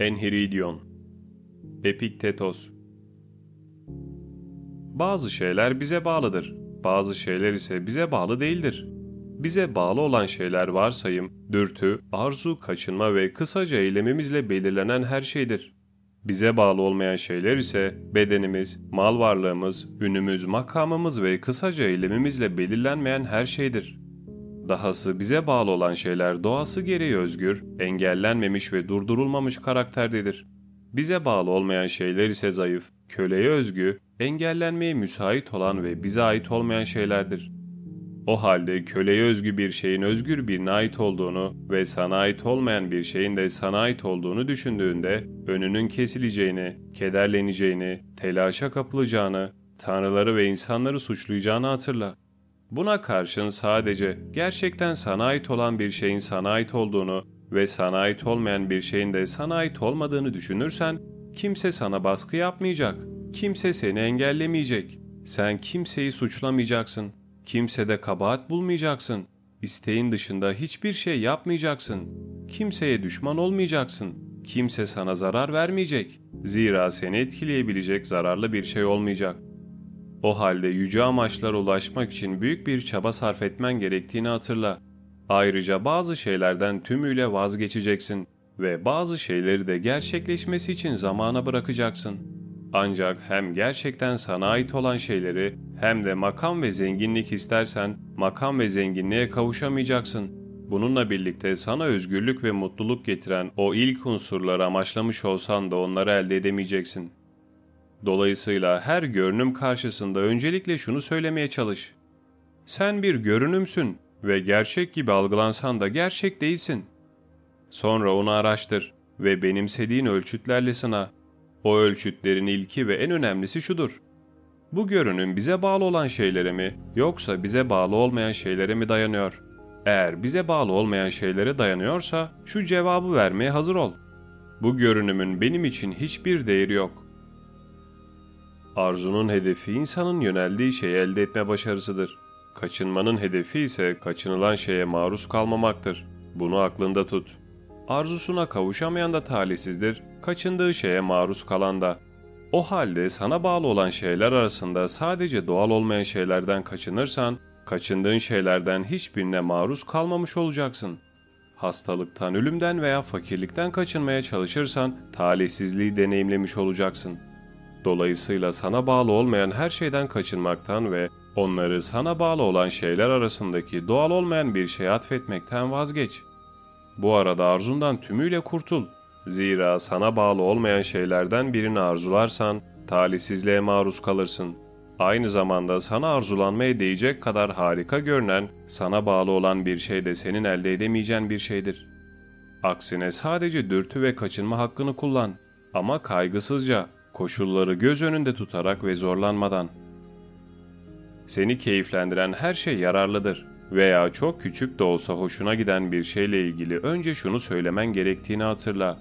Enhiridion Epiktetos Bazı şeyler bize bağlıdır. Bazı şeyler ise bize bağlı değildir. Bize bağlı olan şeyler varsayım, dürtü, arzu, kaçınma ve kısaca eylemimizle belirlenen her şeydir. Bize bağlı olmayan şeyler ise bedenimiz, mal varlığımız, ünümüz, makamımız ve kısaca eylemimizle belirlenmeyen her şeydir. Dahası bize bağlı olan şeyler doğası gereği özgür, engellenmemiş ve durdurulmamış karakterdedir. Bize bağlı olmayan şeyler ise zayıf, köleye özgü, engellenmeye müsait olan ve bize ait olmayan şeylerdir. O halde köleye özgü bir şeyin özgür birine ait olduğunu ve sana ait olmayan bir şeyin de sana ait olduğunu düşündüğünde önünün kesileceğini, kederleneceğini, telaşa kapılacağını, tanrıları ve insanları suçlayacağını hatırla. Buna karşın sadece gerçekten sana ait olan bir şeyin sana ait olduğunu ve sana ait olmayan bir şeyin de sana ait olmadığını düşünürsen kimse sana baskı yapmayacak, kimse seni engellemeyecek. Sen kimseyi suçlamayacaksın, kimsede kabahat bulmayacaksın. İsteğin dışında hiçbir şey yapmayacaksın. Kimseye düşman olmayacaksın. Kimse sana zarar vermeyecek. Zira seni etkileyebilecek zararlı bir şey olmayacak. O halde yüce amaçlara ulaşmak için büyük bir çaba sarf etmen gerektiğini hatırla. Ayrıca bazı şeylerden tümüyle vazgeçeceksin ve bazı şeyleri de gerçekleşmesi için zamana bırakacaksın. Ancak hem gerçekten sana ait olan şeyleri hem de makam ve zenginlik istersen makam ve zenginliğe kavuşamayacaksın. Bununla birlikte sana özgürlük ve mutluluk getiren o ilk unsurları amaçlamış olsan da onları elde edemeyeceksin. Dolayısıyla her görünüm karşısında öncelikle şunu söylemeye çalış. Sen bir görünümsün ve gerçek gibi algılansan da gerçek değilsin. Sonra onu araştır ve benimsediğin ölçütlerle sına. O ölçütlerin ilki ve en önemlisi şudur. Bu görünüm bize bağlı olan şeylere mi yoksa bize bağlı olmayan şeylere mi dayanıyor? Eğer bize bağlı olmayan şeylere dayanıyorsa şu cevabı vermeye hazır ol. Bu görünümün benim için hiçbir değeri yok. Arzunun hedefi insanın yöneldiği şeyi elde etme başarısıdır. Kaçınmanın hedefi ise kaçınılan şeye maruz kalmamaktır. Bunu aklında tut. Arzusuna kavuşamayan da talihsizdir, kaçındığı şeye maruz kalan da. O halde sana bağlı olan şeyler arasında sadece doğal olmayan şeylerden kaçınırsan, kaçındığın şeylerden hiçbirine maruz kalmamış olacaksın. Hastalıktan, ölümden veya fakirlikten kaçınmaya çalışırsan talihsizliği deneyimlemiş olacaksın. Dolayısıyla sana bağlı olmayan her şeyden kaçınmaktan ve onları sana bağlı olan şeyler arasındaki doğal olmayan bir şeye atfetmekten vazgeç. Bu arada arzundan tümüyle kurtul. Zira sana bağlı olmayan şeylerden birini arzularsan talihsizliğe maruz kalırsın. Aynı zamanda sana arzulanmaya değecek kadar harika görünen, sana bağlı olan bir şey de senin elde edemeyeceğin bir şeydir. Aksine sadece dürtü ve kaçınma hakkını kullan ama kaygısızca, koşulları göz önünde tutarak ve zorlanmadan. Seni keyiflendiren her şey yararlıdır veya çok küçük de olsa hoşuna giden bir şeyle ilgili önce şunu söylemen gerektiğini hatırla.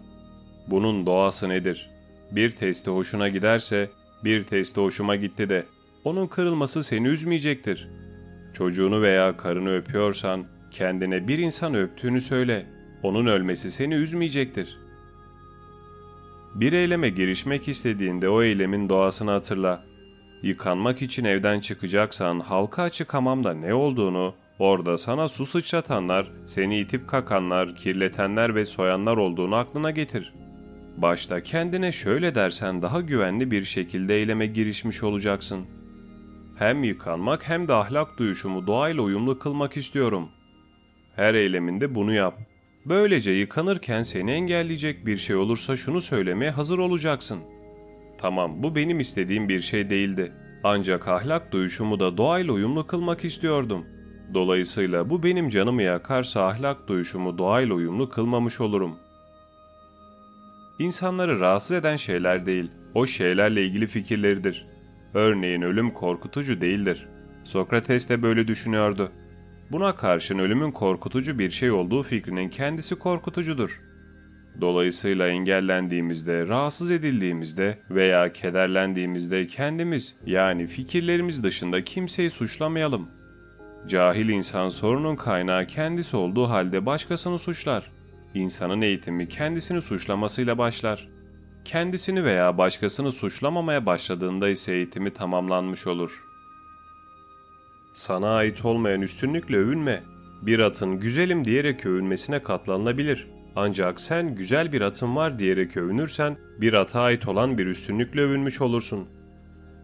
Bunun doğası nedir? Bir testi hoşuna giderse, bir testi hoşuma gitti de, onun kırılması seni üzmeyecektir. Çocuğunu veya karını öpüyorsan, kendine bir insan öptüğünü söyle. Onun ölmesi seni üzmeyecektir. Bir eyleme girişmek istediğinde o eylemin doğasını hatırla. Yıkanmak için evden çıkacaksan halka açık hamamda ne olduğunu, orada sana su sıçratanlar, seni itip kakanlar, kirletenler ve soyanlar olduğunu aklına getir. Başta kendine şöyle dersen daha güvenli bir şekilde eyleme girişmiş olacaksın. Hem yıkanmak hem de ahlak duyuşumu doğayla uyumlu kılmak istiyorum. Her eyleminde bunu yap. Böylece yıkanırken seni engelleyecek bir şey olursa şunu söylemeye hazır olacaksın. Tamam bu benim istediğim bir şey değildi. Ancak ahlak duyuşumu da doğayla uyumlu kılmak istiyordum. Dolayısıyla bu benim canımı yakarsa ahlak duyuşumu doğayla uyumlu kılmamış olurum. İnsanları rahatsız eden şeyler değil, o şeylerle ilgili fikirleridir. Örneğin ölüm korkutucu değildir. Sokrates de böyle düşünüyordu. Buna karşın ölümün korkutucu bir şey olduğu fikrinin kendisi korkutucudur. Dolayısıyla engellendiğimizde, rahatsız edildiğimizde veya kederlendiğimizde kendimiz yani fikirlerimiz dışında kimseyi suçlamayalım. Cahil insan sorunun kaynağı kendisi olduğu halde başkasını suçlar. insanın eğitimi kendisini suçlamasıyla başlar. Kendisini veya başkasını suçlamamaya başladığında ise eğitimi tamamlanmış olur. Sana ait olmayan üstünlükle övünme. Bir atın güzelim diyerek övünmesine katlanılabilir. Ancak sen güzel bir atın var diyerek övünürsen bir ata ait olan bir üstünlükle övünmüş olursun.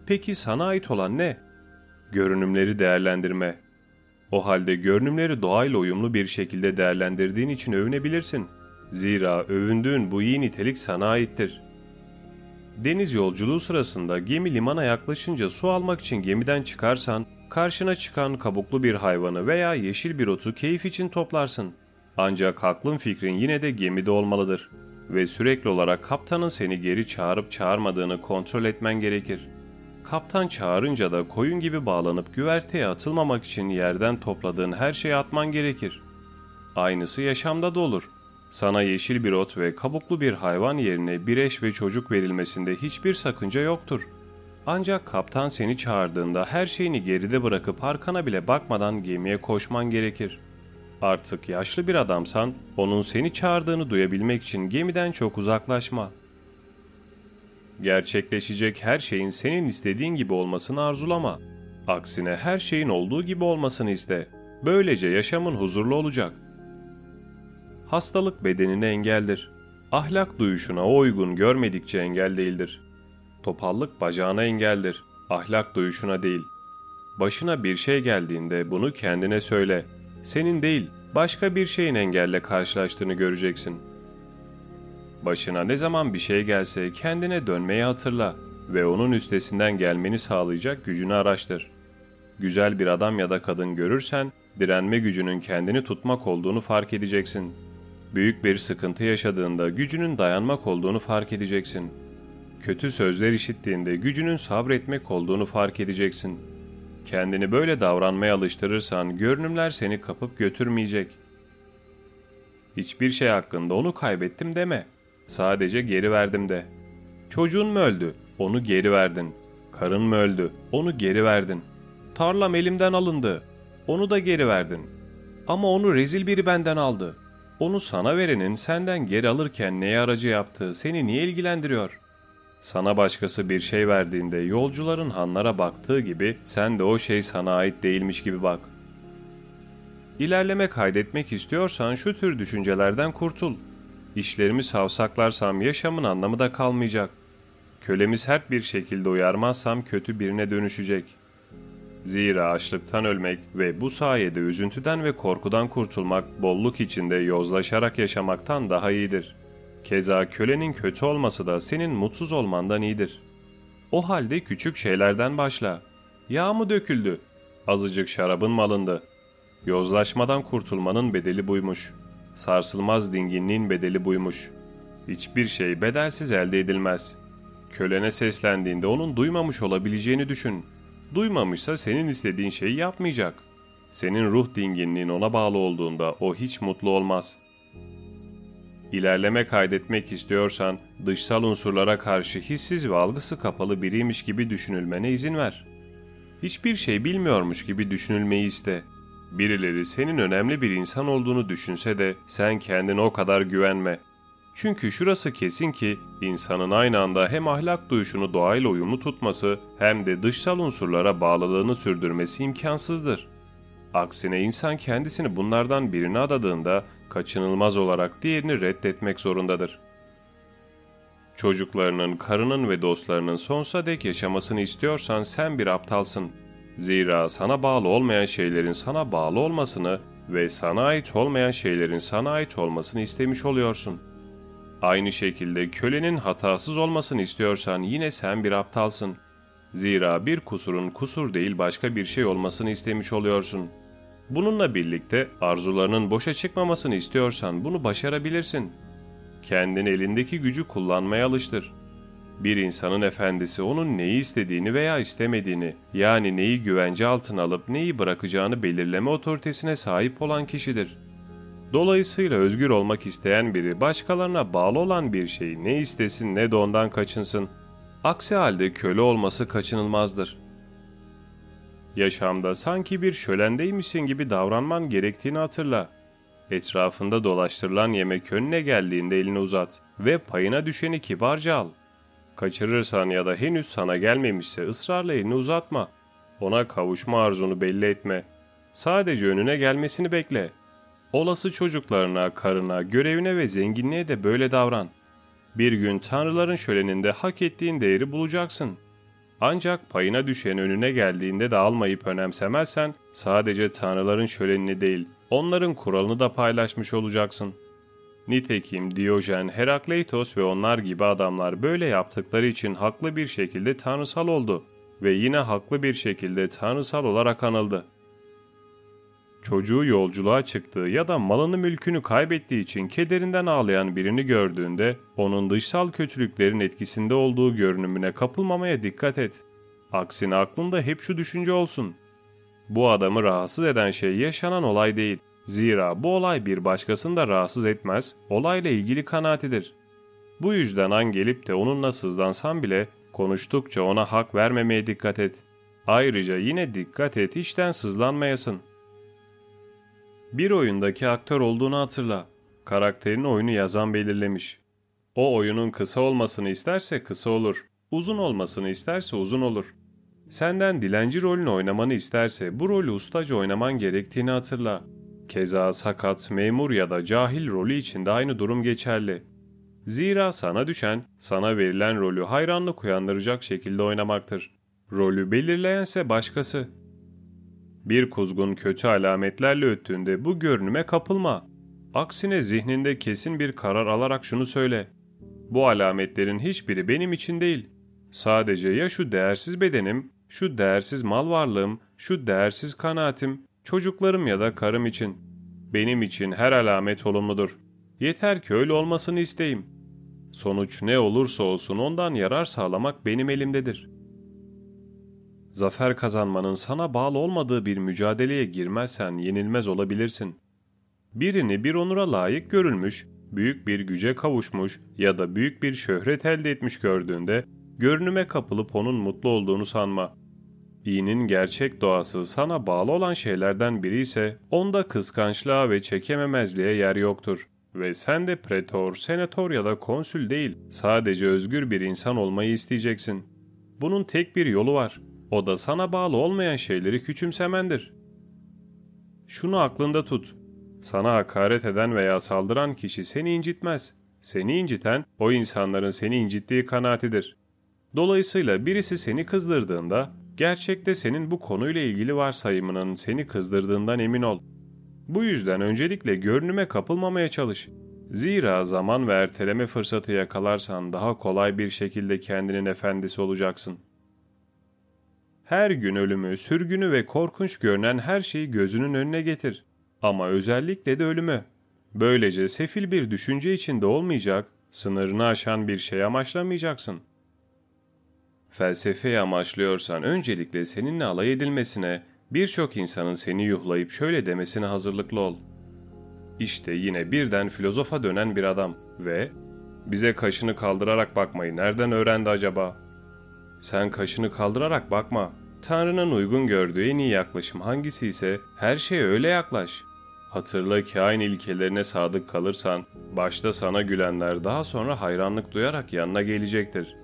Peki sana ait olan ne? Görünümleri değerlendirme. O halde görünümleri doğayla uyumlu bir şekilde değerlendirdiğin için övünebilirsin. Zira övündüğün bu iyi nitelik sana aittir. Deniz yolculuğu sırasında gemi limana yaklaşınca su almak için gemiden çıkarsan, karşına çıkan kabuklu bir hayvanı veya yeşil bir otu keyif için toplarsın. Ancak aklın fikrin yine de gemide olmalıdır ve sürekli olarak kaptanın seni geri çağırıp çağırmadığını kontrol etmen gerekir. Kaptan çağırınca da koyun gibi bağlanıp güverteye atılmamak için yerden topladığın her şeyi atman gerekir. Aynısı yaşamda da olur. Sana yeşil bir ot ve kabuklu bir hayvan yerine bir eş ve çocuk verilmesinde hiçbir sakınca yoktur. Ancak kaptan seni çağırdığında her şeyini geride bırakıp arkana bile bakmadan gemiye koşman gerekir. Artık yaşlı bir adamsan onun seni çağırdığını duyabilmek için gemiden çok uzaklaşma. Gerçekleşecek her şeyin senin istediğin gibi olmasını arzulama. Aksine her şeyin olduğu gibi olmasını iste. Böylece yaşamın huzurlu olacak. Hastalık bedenine engeldir. Ahlak duyuşuna uygun görmedikçe engel değildir. Topallık bacağına engeldir. Ahlak duyuşuna değil. Başına bir şey geldiğinde bunu kendine söyle. Senin değil, başka bir şeyin engelle karşılaştığını göreceksin. Başına ne zaman bir şey gelse kendine dönmeyi hatırla ve onun üstesinden gelmeni sağlayacak gücünü araştır. Güzel bir adam ya da kadın görürsen direnme gücünün kendini tutmak olduğunu fark edeceksin. Büyük bir sıkıntı yaşadığında gücünün dayanmak olduğunu fark edeceksin. Kötü sözler işittiğinde gücünün sabretmek olduğunu fark edeceksin. Kendini böyle davranmaya alıştırırsan görünümler seni kapıp götürmeyecek. Hiçbir şey hakkında onu kaybettim deme. Sadece geri verdim de. Çocuğun mu öldü? Onu geri verdin. Karın mı öldü? Onu geri verdin. Tarlam elimden alındı. Onu da geri verdin. Ama onu rezil biri benden aldı. Onu sana verenin senden geri alırken neye aracı yaptığı seni niye ilgilendiriyor? Sana başkası bir şey verdiğinde yolcuların hanlara baktığı gibi sen de o şey sana ait değilmiş gibi bak. İlerleme kaydetmek istiyorsan şu tür düşüncelerden kurtul. İşlerimi savsaklarsam yaşamın anlamı da kalmayacak. Kölemi sert bir şekilde uyarmazsam kötü birine dönüşecek. Zira açlıktan ölmek ve bu sayede üzüntüden ve korkudan kurtulmak bolluk içinde yozlaşarak yaşamaktan daha iyidir. Keza kölenin kötü olması da senin mutsuz olmandan iyidir. O halde küçük şeylerden başla. Yağ mı döküldü? Azıcık şarabın mı alındı? Yozlaşmadan kurtulmanın bedeli buymuş. Sarsılmaz dinginliğin bedeli buymuş. Hiçbir şey bedelsiz elde edilmez. Kölene seslendiğinde onun duymamış olabileceğini düşün. Duymamışsa senin istediğin şeyi yapmayacak. Senin ruh dinginliğin ona bağlı olduğunda o hiç mutlu olmaz. İlerleme kaydetmek istiyorsan dışsal unsurlara karşı hissiz ve algısı kapalı biriymiş gibi düşünülmene izin ver. Hiçbir şey bilmiyormuş gibi düşünülmeyi iste. Birileri senin önemli bir insan olduğunu düşünse de sen kendine o kadar güvenme. Çünkü şurası kesin ki insanın aynı anda hem ahlak duyuşunu doğayla uyumlu tutması hem de dışsal unsurlara bağlılığını sürdürmesi imkansızdır. Aksine insan kendisini bunlardan birine adadığında kaçınılmaz olarak diğerini reddetmek zorundadır. Çocuklarının, karının ve dostlarının sonsuza dek yaşamasını istiyorsan sen bir aptalsın. Zira sana bağlı olmayan şeylerin sana bağlı olmasını ve sana ait olmayan şeylerin sana ait olmasını istemiş oluyorsun. Aynı şekilde kölenin hatasız olmasını istiyorsan yine sen bir aptalsın. Zira bir kusurun kusur değil başka bir şey olmasını istemiş oluyorsun. Bununla birlikte arzularının boşa çıkmamasını istiyorsan bunu başarabilirsin. Kendin elindeki gücü kullanmaya alıştır. Bir insanın efendisi onun neyi istediğini veya istemediğini, yani neyi güvence altına alıp neyi bırakacağını belirleme otoritesine sahip olan kişidir. Dolayısıyla özgür olmak isteyen biri başkalarına bağlı olan bir şeyi ne istesin ne de ondan kaçınsın. Aksi halde köle olması kaçınılmazdır. Yaşamda sanki bir şölendeymişsin gibi davranman gerektiğini hatırla. Etrafında dolaştırılan yemek önüne geldiğinde elini uzat ve payına düşeni kibarca al. Kaçırırsan ya da henüz sana gelmemişse ısrarla elini uzatma. Ona kavuşma arzunu belli etme. Sadece önüne gelmesini bekle. Olası çocuklarına, karına, görevine ve zenginliğe de böyle davran. Bir gün tanrıların şöleninde hak ettiğin değeri bulacaksın. Ancak payına düşen önüne geldiğinde de almayıp önemsemezsen sadece tanrıların şölenini değil, onların kuralını da paylaşmış olacaksın. Nitekim Diyojen, Herakleitos ve onlar gibi adamlar böyle yaptıkları için haklı bir şekilde tanrısal oldu ve yine haklı bir şekilde tanrısal olarak anıldı. Çocuğu yolculuğa çıktığı ya da malını mülkünü kaybettiği için kederinden ağlayan birini gördüğünde onun dışsal kötülüklerin etkisinde olduğu görünümüne kapılmamaya dikkat et. Aksine aklında hep şu düşünce olsun. Bu adamı rahatsız eden şey yaşanan olay değil. Zira bu olay bir başkasını da rahatsız etmez, olayla ilgili kanaatidir. Bu yüzden an gelip de onunla sızlansan bile konuştukça ona hak vermemeye dikkat et. Ayrıca yine dikkat et işten sızlanmayasın.'' Bir oyundaki aktör olduğunu hatırla. Karakterin oyunu yazan belirlemiş. O oyunun kısa olmasını isterse kısa olur. Uzun olmasını isterse uzun olur. Senden dilenci rolünü oynamanı isterse bu rolü ustaca oynaman gerektiğini hatırla. Keza sakat, memur ya da cahil rolü için de aynı durum geçerli. Zira sana düşen, sana verilen rolü hayranlık uyandıracak şekilde oynamaktır. Rolü belirleyense başkası. Bir kuzgun kötü alametlerle öttüğünde bu görünüme kapılma. Aksine zihninde kesin bir karar alarak şunu söyle. Bu alametlerin hiçbiri benim için değil. Sadece ya şu değersiz bedenim, şu değersiz mal varlığım, şu değersiz kanaatim, çocuklarım ya da karım için. Benim için her alamet olumludur. Yeter ki öyle olmasını isteyim. Sonuç ne olursa olsun ondan yarar sağlamak benim elimdedir.'' Zafer kazanmanın sana bağlı olmadığı bir mücadeleye girmezsen yenilmez olabilirsin. Birini bir onura layık görülmüş, büyük bir güce kavuşmuş ya da büyük bir şöhret elde etmiş gördüğünde görünüme kapılıp onun mutlu olduğunu sanma. İyinin gerçek doğası sana bağlı olan şeylerden biri ise onda kıskançlığa ve çekememezliğe yer yoktur. Ve sen de pretor, senatör ya da konsül değil, sadece özgür bir insan olmayı isteyeceksin. Bunun tek bir yolu var. O da sana bağlı olmayan şeyleri küçümsemendir. Şunu aklında tut. Sana hakaret eden veya saldıran kişi seni incitmez. Seni inciten o insanların seni incittiği kanaatidir. Dolayısıyla birisi seni kızdırdığında gerçekte senin bu konuyla ilgili varsayımının seni kızdırdığından emin ol. Bu yüzden öncelikle görünüme kapılmamaya çalış. Zira zaman ve erteleme fırsatı yakalarsan daha kolay bir şekilde kendinin efendisi olacaksın.'' Her gün ölümü, sürgünü ve korkunç görünen her şeyi gözünün önüne getir. Ama özellikle de ölümü. Böylece sefil bir düşünce içinde olmayacak, sınırını aşan bir şey amaçlamayacaksın. Felsefeyi amaçlıyorsan öncelikle seninle alay edilmesine, birçok insanın seni yuhlayıp şöyle demesine hazırlıklı ol. İşte yine birden filozofa dönen bir adam ve bize kaşını kaldırarak bakmayı nereden öğrendi acaba? Sen kaşını kaldırarak bakma. Tanrı'nın uygun gördüğü en iyi yaklaşım hangisi ise her şeye öyle yaklaş. Hatırla ki aynı ilkelerine sadık kalırsan, başta sana gülenler daha sonra hayranlık duyarak yanına gelecektir.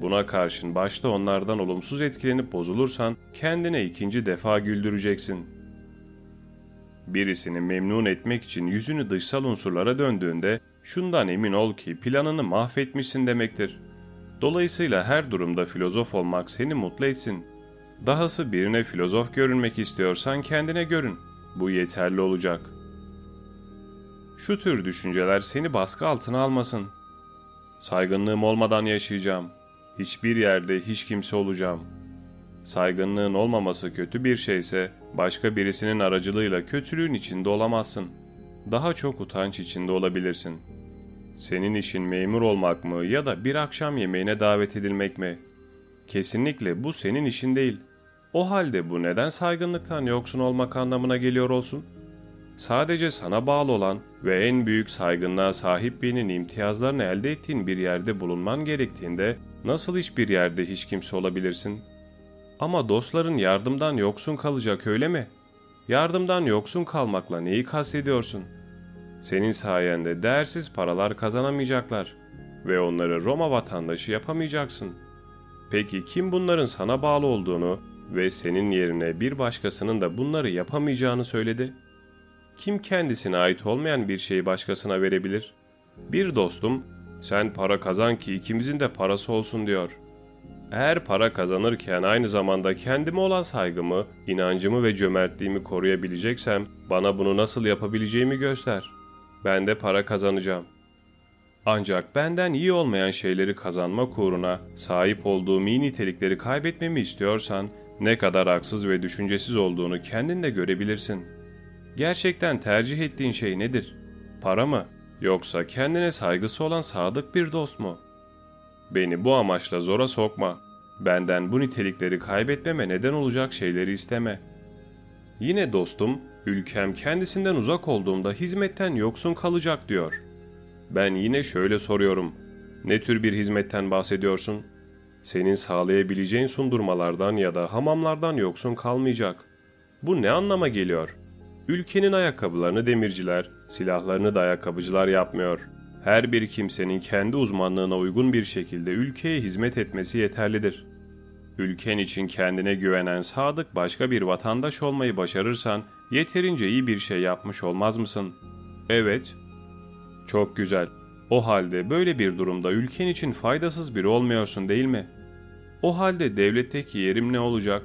Buna karşın başta onlardan olumsuz etkilenip bozulursan kendine ikinci defa güldüreceksin. Birisini memnun etmek için yüzünü dışsal unsurlara döndüğünde şundan emin ol ki planını mahvetmişsin demektir. Dolayısıyla her durumda filozof olmak seni mutlu etsin.'' Dahası birine filozof görünmek istiyorsan kendine görün. Bu yeterli olacak. Şu tür düşünceler seni baskı altına almasın. Saygınlığım olmadan yaşayacağım. Hiçbir yerde hiç kimse olacağım. Saygınlığın olmaması kötü bir şeyse başka birisinin aracılığıyla kötülüğün içinde olamazsın. Daha çok utanç içinde olabilirsin. Senin işin memur olmak mı ya da bir akşam yemeğine davet edilmek mi? Kesinlikle bu senin işin değil. O halde bu neden saygınlıktan yoksun olmak anlamına geliyor olsun? Sadece sana bağlı olan ve en büyük saygınlığa sahip birinin imtiyazlarını elde ettiğin bir yerde bulunman gerektiğinde nasıl hiçbir yerde hiç kimse olabilirsin? Ama dostların yardımdan yoksun kalacak öyle mi? Yardımdan yoksun kalmakla neyi kastediyorsun? Senin sayende değersiz paralar kazanamayacaklar ve onları Roma vatandaşı yapamayacaksın. Peki kim bunların sana bağlı olduğunu ve senin yerine bir başkasının da bunları yapamayacağını söyledi? Kim kendisine ait olmayan bir şeyi başkasına verebilir? Bir dostum, sen para kazan ki ikimizin de parası olsun diyor. Eğer para kazanırken aynı zamanda kendime olan saygımı, inancımı ve cömertliğimi koruyabileceksem bana bunu nasıl yapabileceğimi göster. Ben de para kazanacağım. Ancak benden iyi olmayan şeyleri kazanmak uğruna sahip olduğum iyi nitelikleri kaybetmemi istiyorsan ne kadar haksız ve düşüncesiz olduğunu kendin de görebilirsin. Gerçekten tercih ettiğin şey nedir? Para mı? Yoksa kendine saygısı olan sadık bir dost mu? Beni bu amaçla zora sokma. Benden bu nitelikleri kaybetmeme neden olacak şeyleri isteme. Yine dostum, ülkem kendisinden uzak olduğumda hizmetten yoksun kalacak diyor. Ben yine şöyle soruyorum. Ne tür bir hizmetten bahsediyorsun? Senin sağlayabileceğin sundurmalardan ya da hamamlardan yoksun kalmayacak. Bu ne anlama geliyor? Ülkenin ayakkabılarını demirciler, silahlarını da ayakkabıcılar yapmıyor. Her bir kimsenin kendi uzmanlığına uygun bir şekilde ülkeye hizmet etmesi yeterlidir. Ülken için kendine güvenen sadık başka bir vatandaş olmayı başarırsan yeterince iyi bir şey yapmış olmaz mısın? Evet. Çok güzel. O halde böyle bir durumda ülken için faydasız biri olmuyorsun değil mi? O halde devletteki yerim ne olacak?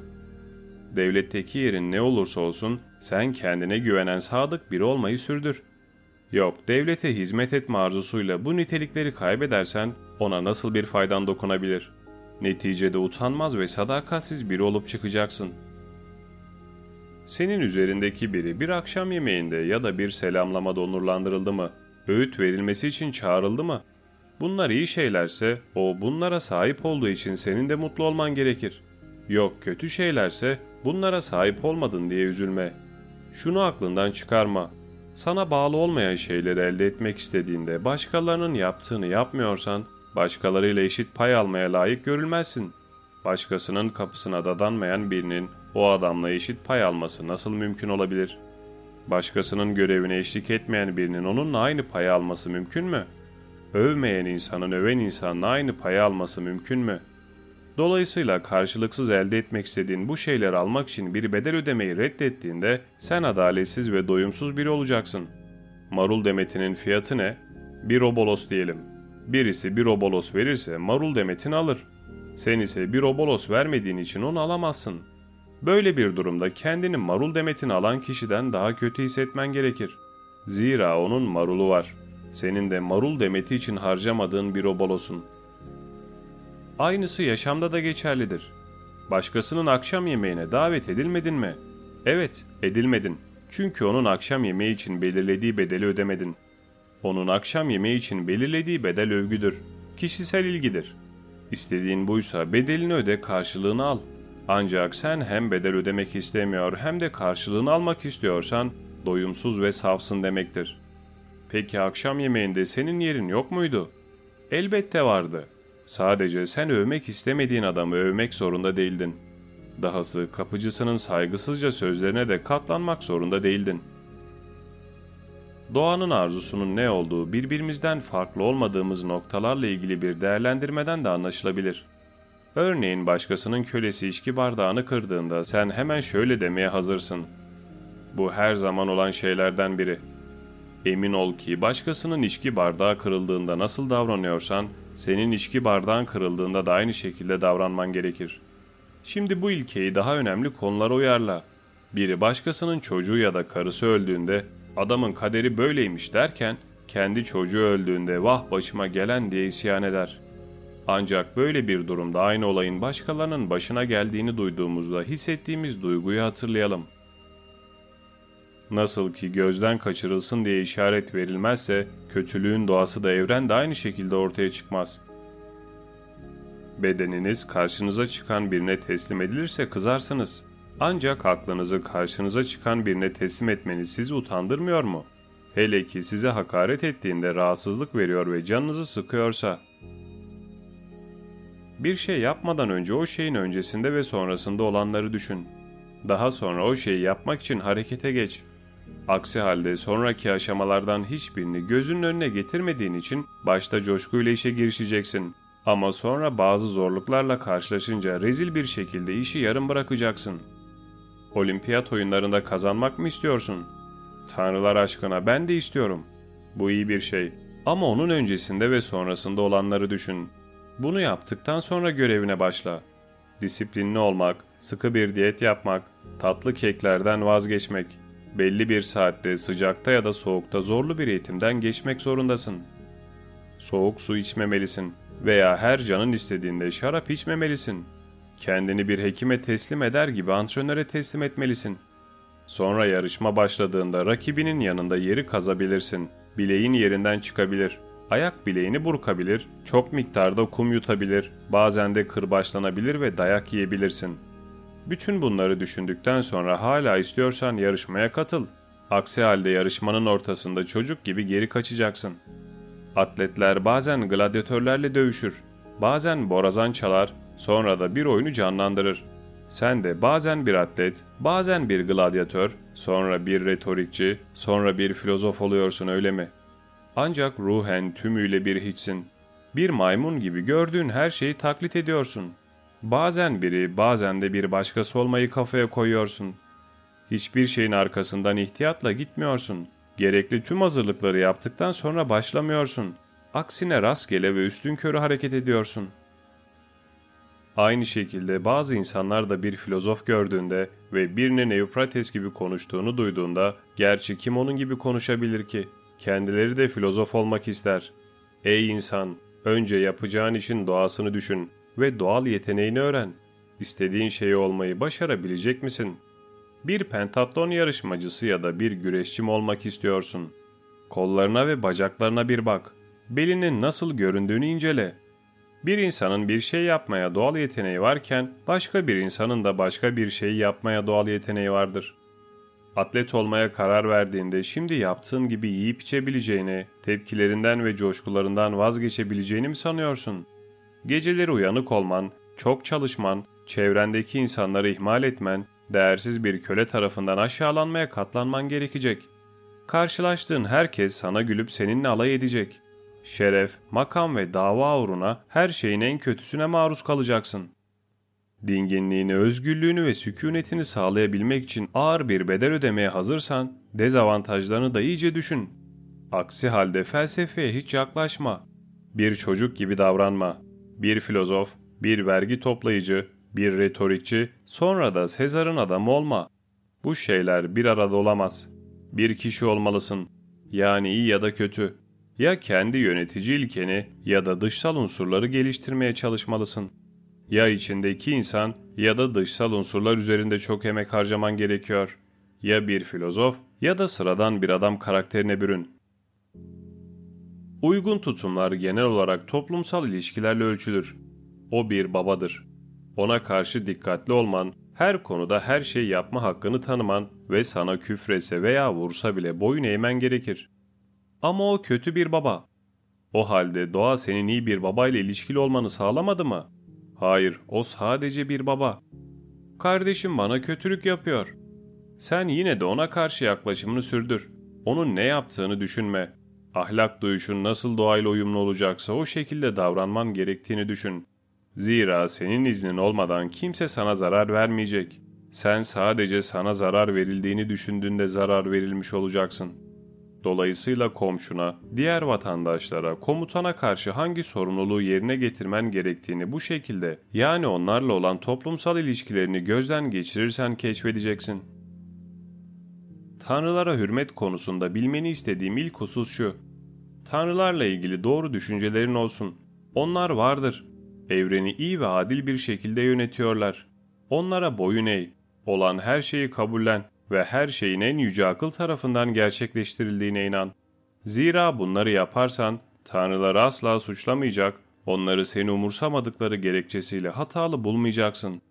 Devletteki yerin ne olursa olsun sen kendine güvenen sadık biri olmayı sürdür. Yok, devlete hizmet etme arzusuyla bu nitelikleri kaybedersen ona nasıl bir faydan dokunabilir? Neticede utanmaz ve sadakatsiz biri olup çıkacaksın. Senin üzerindeki biri bir akşam yemeğinde ya da bir selamlamada onurlandırıldı mı? Öğüt verilmesi için çağrıldı mı? Bunlar iyi şeylerse o bunlara sahip olduğu için senin de mutlu olman gerekir. Yok kötü şeylerse bunlara sahip olmadın diye üzülme. Şunu aklından çıkarma. Sana bağlı olmayan şeyleri elde etmek istediğinde başkalarının yaptığını yapmıyorsan başkalarıyla eşit pay almaya layık görülmezsin. Başkasının kapısına dadanmayan birinin o adamla eşit pay alması nasıl mümkün olabilir? Başkasının görevine eşlik etmeyen birinin onunla aynı payı alması mümkün mü? Övmeyen insanın öven insanla aynı payı alması mümkün mü?'' Dolayısıyla karşılıksız elde etmek istediğin bu şeyleri almak için bir bedel ödemeyi reddettiğinde sen adaletsiz ve doyumsuz biri olacaksın. Marul demetinin fiyatı ne? Bir obolos diyelim. Birisi bir obolos verirse marul demetini alır. Sen ise bir obolos vermediğin için onu alamazsın. Böyle bir durumda kendini marul demetini alan kişiden daha kötü hissetmen gerekir. Zira onun marulu var. Senin de marul demeti için harcamadığın bir obolosun. Aynısı yaşamda da geçerlidir. Başkasının akşam yemeğine davet edilmedin mi? Evet, edilmedin. Çünkü onun akşam yemeği için belirlediği bedeli ödemedin. Onun akşam yemeği için belirlediği bedel övgüdür. Kişisel ilgidir. İstediğin buysa bedelini öde karşılığını al. Ancak sen hem bedel ödemek istemiyor hem de karşılığını almak istiyorsan doyumsuz ve safsın demektir. Peki akşam yemeğinde senin yerin yok muydu? Elbette vardı. Sadece sen övmek istemediğin adamı övmek zorunda değildin. Dahası kapıcısının saygısızca sözlerine de katlanmak zorunda değildin. Doğanın arzusunun ne olduğu birbirimizden farklı olmadığımız noktalarla ilgili bir değerlendirmeden de anlaşılabilir. Örneğin başkasının kölesi içki bardağını kırdığında sen hemen şöyle demeye hazırsın. Bu her zaman olan şeylerden biri. Emin ol ki başkasının içki bardağı kırıldığında nasıl davranıyorsan senin içki bardağın kırıldığında da aynı şekilde davranman gerekir. Şimdi bu ilkeyi daha önemli konulara uyarla. Biri başkasının çocuğu ya da karısı öldüğünde adamın kaderi böyleymiş derken kendi çocuğu öldüğünde vah başıma gelen diye isyan eder. Ancak böyle bir durumda aynı olayın başkalarının başına geldiğini duyduğumuzda hissettiğimiz duyguyu hatırlayalım. Nasıl ki gözden kaçırılsın diye işaret verilmezse, kötülüğün doğası da evren de aynı şekilde ortaya çıkmaz. Bedeniniz karşınıza çıkan birine teslim edilirse kızarsınız. Ancak aklınızı karşınıza çıkan birine teslim etmeniz sizi utandırmıyor mu? Hele ki size hakaret ettiğinde rahatsızlık veriyor ve canınızı sıkıyorsa. Bir şey yapmadan önce o şeyin öncesinde ve sonrasında olanları düşün. Daha sonra o şeyi yapmak için harekete geç. Aksi halde sonraki aşamalardan hiçbirini gözünün önüne getirmediğin için başta coşkuyla işe girişeceksin. Ama sonra bazı zorluklarla karşılaşınca rezil bir şekilde işi yarım bırakacaksın. Olimpiyat oyunlarında kazanmak mı istiyorsun? Tanrılar aşkına ben de istiyorum. Bu iyi bir şey. Ama onun öncesinde ve sonrasında olanları düşün. Bunu yaptıktan sonra görevine başla. Disiplinli olmak, sıkı bir diyet yapmak, tatlı keklerden vazgeçmek, belli bir saatte sıcakta ya da soğukta zorlu bir eğitimden geçmek zorundasın. Soğuk su içmemelisin veya her canın istediğinde şarap içmemelisin. Kendini bir hekime teslim eder gibi antrenöre teslim etmelisin. Sonra yarışma başladığında rakibinin yanında yeri kazabilirsin. Bileğin yerinden çıkabilir. Ayak bileğini burkabilir, çok miktarda kum yutabilir, bazen de kırbaçlanabilir ve dayak yiyebilirsin. Bütün bunları düşündükten sonra hala istiyorsan yarışmaya katıl. Aksi halde yarışmanın ortasında çocuk gibi geri kaçacaksın. Atletler bazen gladyatörlerle dövüşür, bazen borazan çalar, sonra da bir oyunu canlandırır. Sen de bazen bir atlet, bazen bir gladyatör, sonra bir retorikçi, sonra bir filozof oluyorsun öyle mi? Ancak ruhen tümüyle bir hiçsin. Bir maymun gibi gördüğün her şeyi taklit ediyorsun. Bazen biri, bazen de bir başkası olmayı kafaya koyuyorsun. Hiçbir şeyin arkasından ihtiyatla gitmiyorsun. Gerekli tüm hazırlıkları yaptıktan sonra başlamıyorsun. Aksine rastgele ve üstün körü hareket ediyorsun. Aynı şekilde bazı insanlar da bir filozof gördüğünde ve birinin Eufrates gibi konuştuğunu duyduğunda gerçi kim onun gibi konuşabilir ki? Kendileri de filozof olmak ister. Ey insan! Önce yapacağın işin doğasını düşün ve doğal yeteneğini öğren. İstediğin şeyi olmayı başarabilecek misin? Bir pentatlon yarışmacısı ya da bir güreşçi mi olmak istiyorsun? Kollarına ve bacaklarına bir bak. Belinin nasıl göründüğünü incele. Bir insanın bir şey yapmaya doğal yeteneği varken başka bir insanın da başka bir şeyi yapmaya doğal yeteneği vardır. Atlet olmaya karar verdiğinde şimdi yaptığın gibi yiyip içebileceğini, tepkilerinden ve coşkularından vazgeçebileceğini mi sanıyorsun? Geceleri uyanık olman, çok çalışman, çevrendeki insanları ihmal etmen, değersiz bir köle tarafından aşağılanmaya katlanman gerekecek. Karşılaştığın herkes sana gülüp seninle alay edecek. Şeref, makam ve dava uğruna her şeyin en kötüsüne maruz kalacaksın. Dinginliğini, özgürlüğünü ve sükunetini sağlayabilmek için ağır bir bedel ödemeye hazırsan dezavantajlarını da iyice düşün. Aksi halde felsefeye hiç yaklaşma. Bir çocuk gibi davranma. Bir filozof, bir vergi toplayıcı, bir retorikçi, sonra da Sezar'ın adamı olma. Bu şeyler bir arada olamaz. Bir kişi olmalısın. Yani iyi ya da kötü. Ya kendi yönetici ilkeni ya da dışsal unsurları geliştirmeye çalışmalısın. Ya içindeki insan ya da dışsal unsurlar üzerinde çok emek harcaman gerekiyor. Ya bir filozof ya da sıradan bir adam karakterine bürün. Uygun tutumlar genel olarak toplumsal ilişkilerle ölçülür. O bir babadır. Ona karşı dikkatli olman, her konuda her şey yapma hakkını tanıman ve sana küfrese veya vursa bile boyun eğmen gerekir. Ama o kötü bir baba. O halde doğa senin iyi bir babayla ilişkili olmanı sağlamadı mı? Hayır, o sadece bir baba. Kardeşim bana kötülük yapıyor. Sen yine de ona karşı yaklaşımını sürdür. Onun ne yaptığını düşünme. Ahlak duyuşun nasıl doğayla uyumlu olacaksa o şekilde davranman gerektiğini düşün. Zira senin iznin olmadan kimse sana zarar vermeyecek. Sen sadece sana zarar verildiğini düşündüğünde zarar verilmiş olacaksın. Dolayısıyla komşuna, diğer vatandaşlara, komutana karşı hangi sorumluluğu yerine getirmen gerektiğini bu şekilde yani onlarla olan toplumsal ilişkilerini gözden geçirirsen keşfedeceksin. Tanrılara hürmet konusunda bilmeni istediğim ilk husus şu. Tanrılarla ilgili doğru düşüncelerin olsun. Onlar vardır. Evreni iyi ve adil bir şekilde yönetiyorlar. Onlara boyun eğ. Olan her şeyi kabullen ve her şeyin en yüce akıl tarafından gerçekleştirildiğine inan. Zira bunları yaparsan tanrıları asla suçlamayacak, onları seni umursamadıkları gerekçesiyle hatalı bulmayacaksın.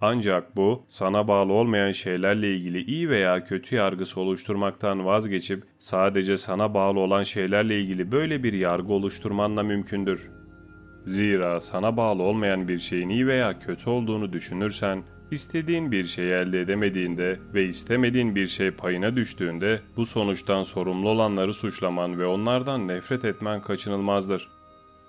Ancak bu, sana bağlı olmayan şeylerle ilgili iyi veya kötü yargısı oluşturmaktan vazgeçip sadece sana bağlı olan şeylerle ilgili böyle bir yargı oluşturmanla mümkündür. Zira sana bağlı olmayan bir şeyin iyi veya kötü olduğunu düşünürsen İstediğin bir şey elde edemediğinde ve istemediğin bir şey payına düştüğünde bu sonuçtan sorumlu olanları suçlaman ve onlardan nefret etmen kaçınılmazdır.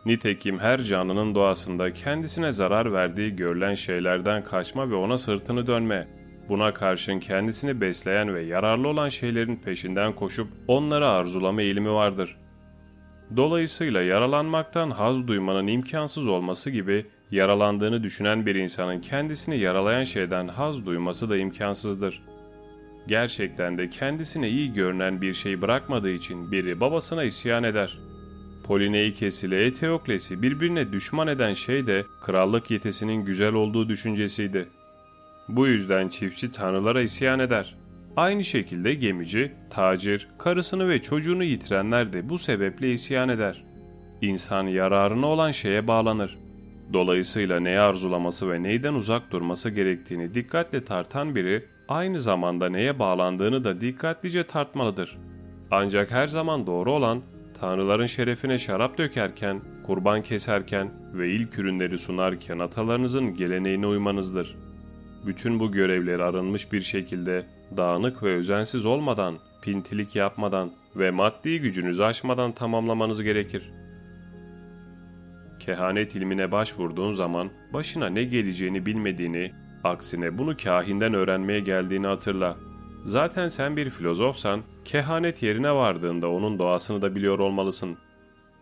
Nitekim her canlının doğasında kendisine zarar verdiği görülen şeylerden kaçma ve ona sırtını dönme, buna karşın kendisini besleyen ve yararlı olan şeylerin peşinden koşup onları arzulama eğilimi vardır. Dolayısıyla yaralanmaktan haz duymanın imkansız olması gibi yaralandığını düşünen bir insanın kendisini yaralayan şeyden haz duyması da imkansızdır. Gerçekten de kendisine iyi görünen bir şey bırakmadığı için biri babasına isyan eder. Polineikes ile Eteokles'i birbirine düşman eden şey de krallık yetesinin güzel olduğu düşüncesiydi. Bu yüzden çiftçi tanrılara isyan eder. Aynı şekilde gemici, tacir, karısını ve çocuğunu yitirenler de bu sebeple isyan eder. İnsan yararına olan şeye bağlanır. Dolayısıyla neyi arzulaması ve neyden uzak durması gerektiğini dikkatle tartan biri, aynı zamanda neye bağlandığını da dikkatlice tartmalıdır. Ancak her zaman doğru olan, tanrıların şerefine şarap dökerken, kurban keserken ve ilk ürünleri sunarken atalarınızın geleneğine uymanızdır. Bütün bu görevleri arınmış bir şekilde, dağınık ve özensiz olmadan, pintilik yapmadan ve maddi gücünüzü aşmadan tamamlamanız gerekir.'' Kehanet ilmine başvurduğun zaman başına ne geleceğini bilmediğini, aksine bunu kahinden öğrenmeye geldiğini hatırla. Zaten sen bir filozofsan, kehanet yerine vardığında onun doğasını da biliyor olmalısın.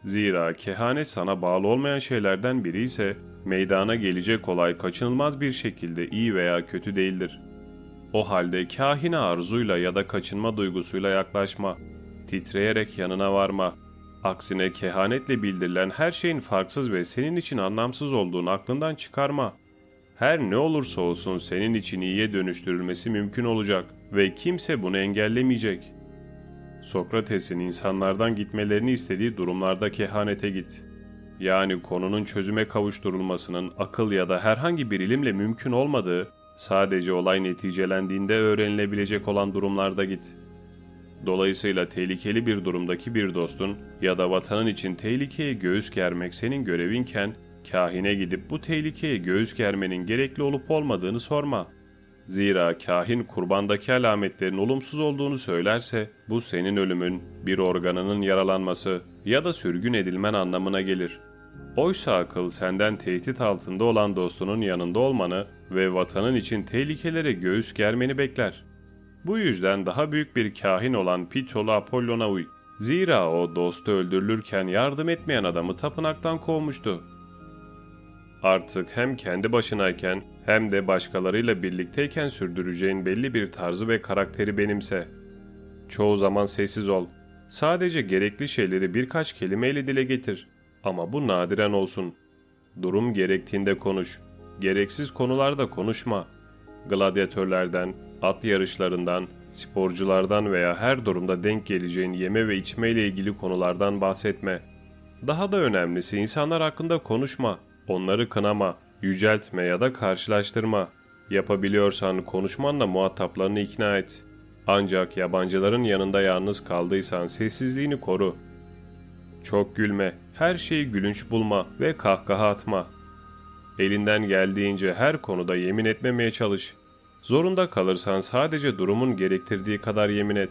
Zira kehanet sana bağlı olmayan şeylerden biri ise meydana gelecek kolay kaçınılmaz bir şekilde iyi veya kötü değildir. O halde kahine arzuyla ya da kaçınma duygusuyla yaklaşma, titreyerek yanına varma.'' Aksine kehanetle bildirilen her şeyin farksız ve senin için anlamsız olduğunu aklından çıkarma. Her ne olursa olsun senin için iyiye dönüştürülmesi mümkün olacak ve kimse bunu engellemeyecek. Sokrates'in insanlardan gitmelerini istediği durumlarda kehanete git. Yani konunun çözüme kavuşturulmasının akıl ya da herhangi bir ilimle mümkün olmadığı, sadece olay neticelendiğinde öğrenilebilecek olan durumlarda git.'' Dolayısıyla tehlikeli bir durumdaki bir dostun ya da vatanın için tehlikeye göğüs germek senin görevinken kahine gidip bu tehlikeye göğüs germenin gerekli olup olmadığını sorma. Zira kahin kurbandaki alametlerin olumsuz olduğunu söylerse bu senin ölümün, bir organının yaralanması ya da sürgün edilmen anlamına gelir. Oysa akıl senden tehdit altında olan dostunun yanında olmanı ve vatanın için tehlikelere göğüs germeni bekler. Bu yüzden daha büyük bir kahin olan Pitolu Apollon'a uy. Zira o dostu öldürülürken yardım etmeyen adamı tapınaktan kovmuştu. Artık hem kendi başınayken hem de başkalarıyla birlikteyken sürdüreceğin belli bir tarzı ve karakteri benimse. Çoğu zaman sessiz ol. Sadece gerekli şeyleri birkaç kelimeyle dile getir. Ama bu nadiren olsun. Durum gerektiğinde konuş. Gereksiz konularda konuşma. Gladyatörlerden, at yarışlarından, sporculardan veya her durumda denk geleceğin yeme ve içme ile ilgili konulardan bahsetme. Daha da önemlisi insanlar hakkında konuşma, onları kınama, yüceltme ya da karşılaştırma. Yapabiliyorsan konuşmanla muhataplarını ikna et. Ancak yabancıların yanında yalnız kaldıysan sessizliğini koru. Çok gülme, her şeyi gülünç bulma ve kahkaha atma. Elinden geldiğince her konuda yemin etmemeye çalış. Zorunda kalırsan sadece durumun gerektirdiği kadar yemin et.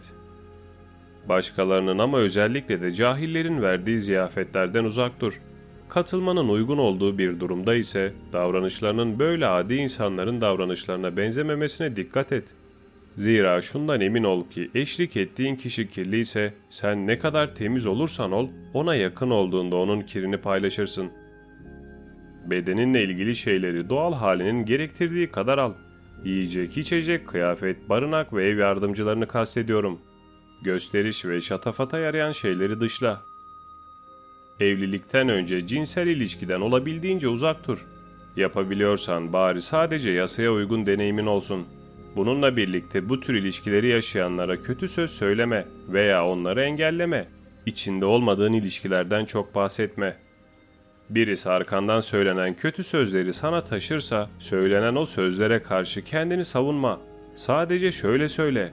Başkalarının ama özellikle de cahillerin verdiği ziyafetlerden uzak dur. Katılmanın uygun olduğu bir durumda ise davranışlarının böyle adi insanların davranışlarına benzememesine dikkat et. Zira şundan emin ol ki eşlik ettiğin kişi kirli ise sen ne kadar temiz olursan ol ona yakın olduğunda onun kirini paylaşırsın. Bedeninle ilgili şeyleri doğal halinin gerektirdiği kadar al. Yiyecek, içecek, kıyafet, barınak ve ev yardımcılarını kastediyorum. Gösteriş ve şatafata yarayan şeyleri dışla. Evlilikten önce cinsel ilişkiden olabildiğince uzak dur. Yapabiliyorsan bari sadece yasaya uygun deneyimin olsun. Bununla birlikte bu tür ilişkileri yaşayanlara kötü söz söyleme veya onları engelleme. İçinde olmadığın ilişkilerden çok bahsetme.'' Birisi arkandan söylenen kötü sözleri sana taşırsa, söylenen o sözlere karşı kendini savunma. Sadece şöyle söyle.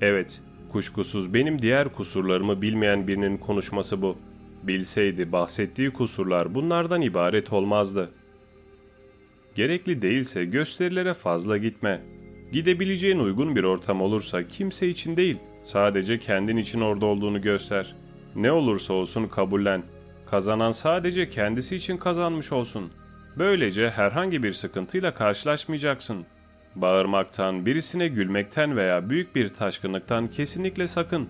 Evet, kuşkusuz benim diğer kusurlarımı bilmeyen birinin konuşması bu. Bilseydi bahsettiği kusurlar bunlardan ibaret olmazdı. Gerekli değilse gösterilere fazla gitme. Gidebileceğin uygun bir ortam olursa kimse için değil, sadece kendin için orada olduğunu göster. Ne olursa olsun kabullen. Kazanan sadece kendisi için kazanmış olsun. Böylece herhangi bir sıkıntıyla karşılaşmayacaksın. Bağırmaktan, birisine gülmekten veya büyük bir taşkınlıktan kesinlikle sakın.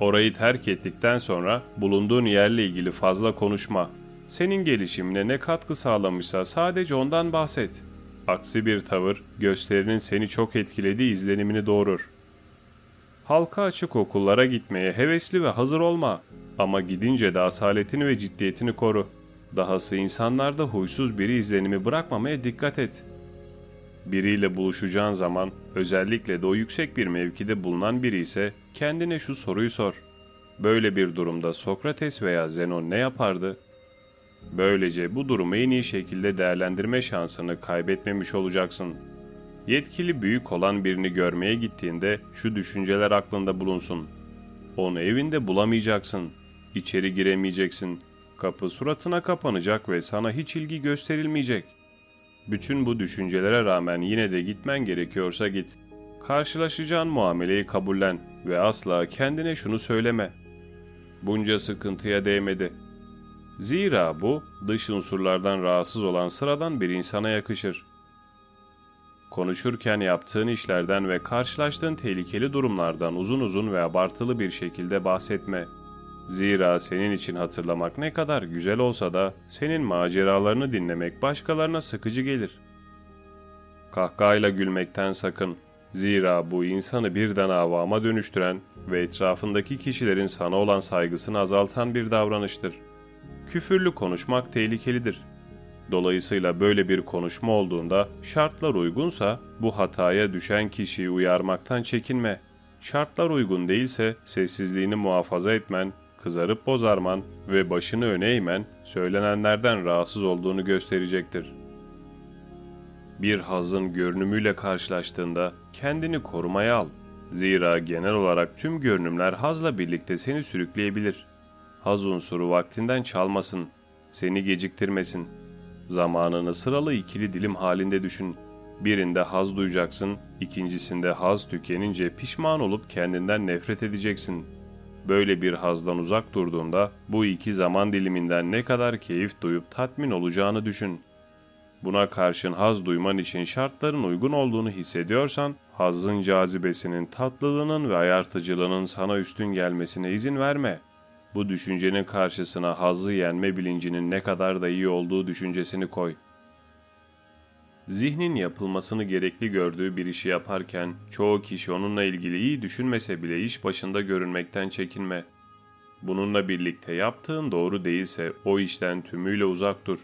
Orayı terk ettikten sonra bulunduğun yerle ilgili fazla konuşma. Senin gelişimine ne katkı sağlamışsa sadece ondan bahset. Aksi bir tavır gösterinin seni çok etkilediği izlenimini doğurur. Halka açık okullara gitmeye hevesli ve hazır olma ama gidince de asaletini ve ciddiyetini koru. Dahası insanlarda huysuz biri izlenimi bırakmamaya dikkat et. Biriyle buluşacağın zaman özellikle de o yüksek bir mevkide bulunan biri ise kendine şu soruyu sor. Böyle bir durumda Sokrates veya Zenon ne yapardı? Böylece bu durumu en iyi şekilde değerlendirme şansını kaybetmemiş olacaksın. Yetkili büyük olan birini görmeye gittiğinde şu düşünceler aklında bulunsun. Onu evinde bulamayacaksın. İçeri giremeyeceksin. Kapı suratına kapanacak ve sana hiç ilgi gösterilmeyecek. Bütün bu düşüncelere rağmen yine de gitmen gerekiyorsa git. Karşılaşacağın muameleyi kabullen ve asla kendine şunu söyleme. Bunca sıkıntıya değmedi. Zira bu dış unsurlardan rahatsız olan sıradan bir insana yakışır. Konuşurken yaptığın işlerden ve karşılaştığın tehlikeli durumlardan uzun uzun ve abartılı bir şekilde bahsetme. Zira senin için hatırlamak ne kadar güzel olsa da senin maceralarını dinlemek başkalarına sıkıcı gelir. Kahkahayla gülmekten sakın. Zira bu insanı birden avama dönüştüren ve etrafındaki kişilerin sana olan saygısını azaltan bir davranıştır. Küfürlü konuşmak tehlikelidir. Dolayısıyla böyle bir konuşma olduğunda şartlar uygunsa bu hataya düşen kişiyi uyarmaktan çekinme. Şartlar uygun değilse sessizliğini muhafaza etmen, kızarıp bozarman ve başını öne eğmen söylenenlerden rahatsız olduğunu gösterecektir. Bir hazın görünümüyle karşılaştığında kendini korumaya al. Zira genel olarak tüm görünümler hazla birlikte seni sürükleyebilir. Haz unsuru vaktinden çalmasın, seni geciktirmesin. Zamanını sıralı ikili dilim halinde düşün. Birinde haz duyacaksın, ikincisinde haz tükenince pişman olup kendinden nefret edeceksin. Böyle bir hazdan uzak durduğunda bu iki zaman diliminden ne kadar keyif duyup tatmin olacağını düşün. Buna karşın haz duyman için şartların uygun olduğunu hissediyorsan, hazın cazibesinin, tatlılığının ve ayartıcılığının sana üstün gelmesine izin verme. Bu düşüncenin karşısına hazzı yenme bilincinin ne kadar da iyi olduğu düşüncesini koy. Zihnin yapılmasını gerekli gördüğü bir işi yaparken çoğu kişi onunla ilgili iyi düşünmese bile iş başında görünmekten çekinme. Bununla birlikte yaptığın doğru değilse o işten tümüyle uzak dur.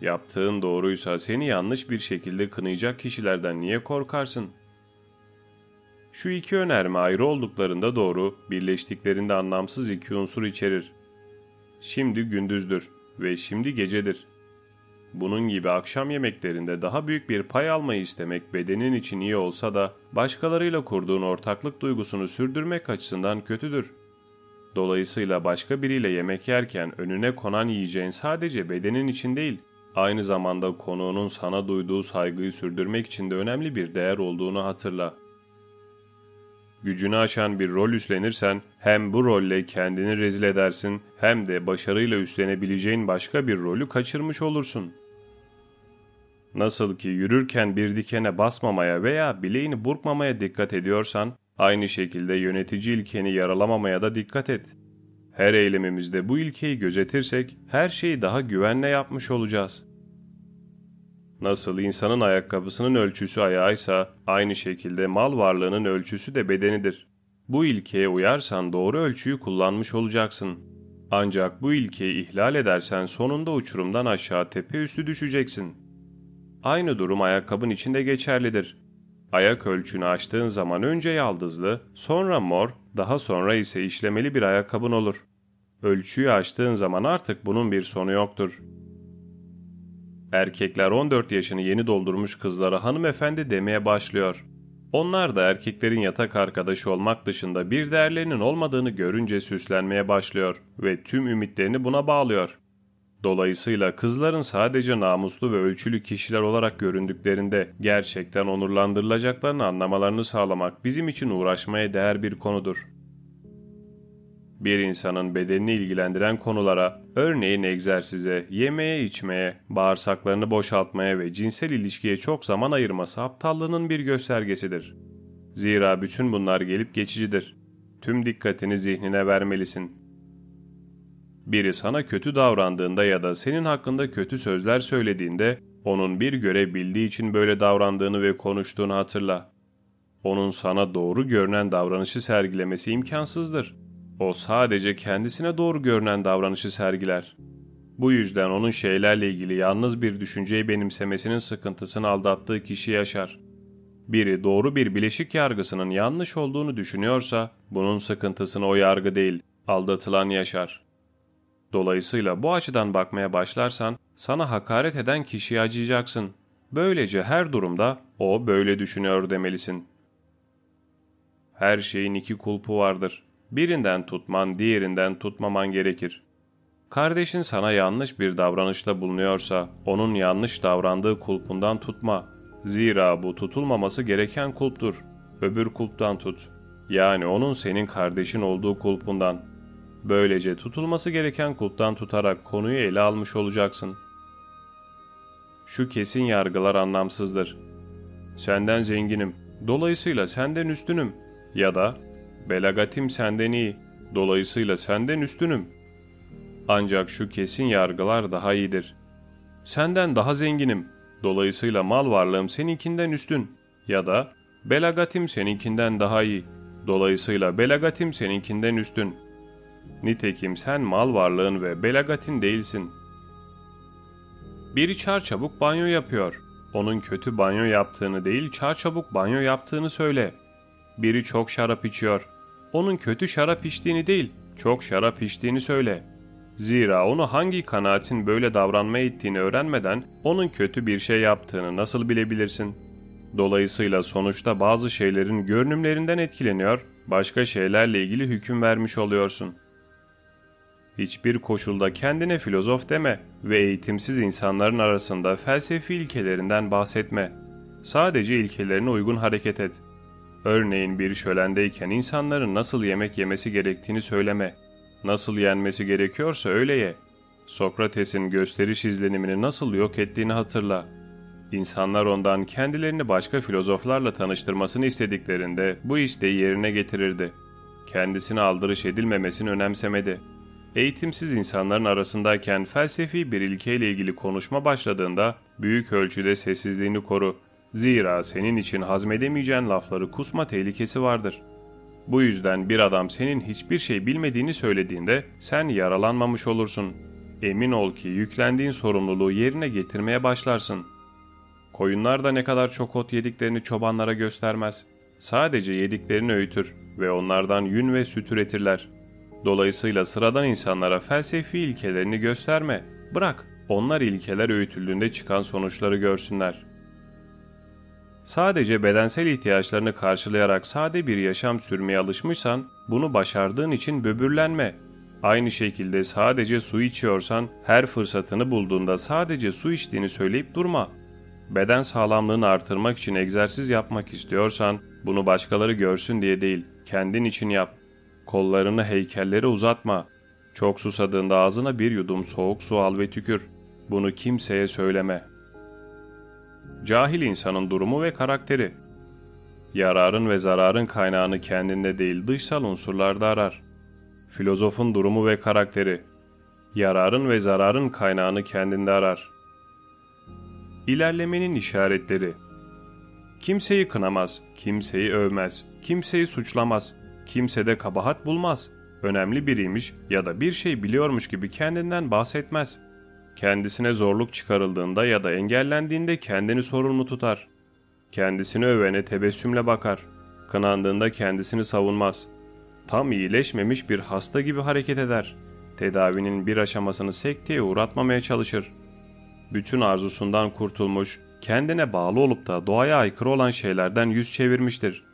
Yaptığın doğruysa seni yanlış bir şekilde kınayacak kişilerden niye korkarsın? Şu iki önerme ayrı olduklarında doğru, birleştiklerinde anlamsız iki unsur içerir. Şimdi gündüzdür ve şimdi gecedir. Bunun gibi akşam yemeklerinde daha büyük bir pay almayı istemek bedenin için iyi olsa da başkalarıyla kurduğun ortaklık duygusunu sürdürmek açısından kötüdür. Dolayısıyla başka biriyle yemek yerken önüne konan yiyeceğin sadece bedenin için değil, aynı zamanda konuğunun sana duyduğu saygıyı sürdürmek için de önemli bir değer olduğunu hatırla. Gücünü aşan bir rol üstlenirsen hem bu rolle kendini rezil edersin hem de başarıyla üstlenebileceğin başka bir rolü kaçırmış olursun. Nasıl ki yürürken bir dikene basmamaya veya bileğini burkmamaya dikkat ediyorsan, aynı şekilde yönetici ilkeni yaralamamaya da dikkat et. Her eylemimizde bu ilkeyi gözetirsek her şeyi daha güvenle yapmış olacağız. Nasıl insanın ayakkabısının ölçüsü ayağıysa aynı şekilde mal varlığının ölçüsü de bedenidir. Bu ilkeye uyarsan doğru ölçüyü kullanmış olacaksın. Ancak bu ilkeyi ihlal edersen sonunda uçurumdan aşağı tepe üstü düşeceksin. Aynı durum ayakkabın içinde geçerlidir. Ayak ölçünü açtığın zaman önce yaldızlı, sonra mor, daha sonra ise işlemeli bir ayakkabın olur. Ölçüyü açtığın zaman artık bunun bir sonu yoktur.'' Erkekler 14 yaşını yeni doldurmuş kızlara hanımefendi demeye başlıyor. Onlar da erkeklerin yatak arkadaşı olmak dışında bir değerlerinin olmadığını görünce süslenmeye başlıyor ve tüm ümitlerini buna bağlıyor. Dolayısıyla kızların sadece namuslu ve ölçülü kişiler olarak göründüklerinde gerçekten onurlandırılacaklarını anlamalarını sağlamak bizim için uğraşmaya değer bir konudur. Bir insanın bedenini ilgilendiren konulara, örneğin egzersize, yemeye içmeye, bağırsaklarını boşaltmaya ve cinsel ilişkiye çok zaman ayırması aptallığının bir göstergesidir. Zira bütün bunlar gelip geçicidir. Tüm dikkatini zihnine vermelisin. Biri sana kötü davrandığında ya da senin hakkında kötü sözler söylediğinde onun bir görev bildiği için böyle davrandığını ve konuştuğunu hatırla. Onun sana doğru görünen davranışı sergilemesi imkansızdır. O sadece kendisine doğru görünen davranışı sergiler. Bu yüzden onun şeylerle ilgili yalnız bir düşünceyi benimsemesinin sıkıntısını aldattığı kişi yaşar. Biri doğru bir bileşik yargısının yanlış olduğunu düşünüyorsa bunun sıkıntısını o yargı değil, aldatılan yaşar. Dolayısıyla bu açıdan bakmaya başlarsan sana hakaret eden kişiye acıyacaksın. Böylece her durumda o böyle düşünüyor demelisin. Her şeyin iki kulpu vardır. Birinden tutman, diğerinden tutmaman gerekir. Kardeşin sana yanlış bir davranışta bulunuyorsa, onun yanlış davrandığı kulpundan tutma. Zira bu tutulmaması gereken kulptur. Öbür kulptan tut. Yani onun senin kardeşin olduğu kulpundan. Böylece tutulması gereken kulptan tutarak konuyu ele almış olacaksın. Şu kesin yargılar anlamsızdır. Senden zenginim, dolayısıyla senden üstünüm. Ya da belagatim senden iyi, dolayısıyla senden üstünüm. Ancak şu kesin yargılar daha iyidir. Senden daha zenginim, dolayısıyla mal varlığım seninkinden üstün. Ya da belagatim seninkinden daha iyi, dolayısıyla belagatim seninkinden üstün. Nitekim sen mal varlığın ve belagatin değilsin. Biri çar çabuk banyo yapıyor. Onun kötü banyo yaptığını değil çar çabuk banyo yaptığını söyle. Biri çok şarap içiyor. Onun kötü şarap içtiğini değil, çok şarap içtiğini söyle. Zira onu hangi kanaatin böyle davranmaya ittiğini öğrenmeden onun kötü bir şey yaptığını nasıl bilebilirsin? Dolayısıyla sonuçta bazı şeylerin görünümlerinden etkileniyor, başka şeylerle ilgili hüküm vermiş oluyorsun. Hiçbir koşulda kendine filozof deme ve eğitimsiz insanların arasında felsefi ilkelerinden bahsetme. Sadece ilkelerine uygun hareket et.'' Örneğin bir şölendeyken insanların nasıl yemek yemesi gerektiğini söyleme. Nasıl yenmesi gerekiyorsa öyle ye. Sokrates'in gösteriş izlenimini nasıl yok ettiğini hatırla. İnsanlar ondan kendilerini başka filozoflarla tanıştırmasını istediklerinde bu isteği yerine getirirdi. Kendisine aldırış edilmemesini önemsemedi. Eğitimsiz insanların arasındayken felsefi bir ilkeyle ilgili konuşma başladığında büyük ölçüde sessizliğini koru Zira senin için hazmedemeyeceğin lafları kusma tehlikesi vardır. Bu yüzden bir adam senin hiçbir şey bilmediğini söylediğinde sen yaralanmamış olursun. Emin ol ki yüklendiğin sorumluluğu yerine getirmeye başlarsın. Koyunlar da ne kadar çok ot yediklerini çobanlara göstermez. Sadece yediklerini öğütür ve onlardan yün ve süt üretirler. Dolayısıyla sıradan insanlara felsefi ilkelerini gösterme. Bırak, onlar ilkeler öğütüldüğünde çıkan sonuçları görsünler.'' Sadece bedensel ihtiyaçlarını karşılayarak sade bir yaşam sürmeye alışmışsan bunu başardığın için böbürlenme. Aynı şekilde sadece su içiyorsan her fırsatını bulduğunda sadece su içtiğini söyleyip durma. Beden sağlamlığını artırmak için egzersiz yapmak istiyorsan bunu başkaları görsün diye değil, kendin için yap. Kollarını heykellere uzatma. Çok susadığında ağzına bir yudum soğuk su al ve tükür. Bunu kimseye söyleme.'' Cahil insanın durumu ve karakteri. Yararın ve zararın kaynağını kendinde değil dışsal unsurlarda arar. Filozofun durumu ve karakteri. Yararın ve zararın kaynağını kendinde arar. İlerlemenin işaretleri. Kimseyi kınamaz, kimseyi övmez, kimseyi suçlamaz, kimsede kabahat bulmaz. Önemli biriymiş ya da bir şey biliyormuş gibi kendinden bahsetmez.'' Kendisine zorluk çıkarıldığında ya da engellendiğinde kendini sorumlu tutar. Kendisini övene tebessümle bakar. Kınandığında kendisini savunmaz. Tam iyileşmemiş bir hasta gibi hareket eder. Tedavinin bir aşamasını sekteye uğratmamaya çalışır. Bütün arzusundan kurtulmuş, kendine bağlı olup da doğaya aykırı olan şeylerden yüz çevirmiştir.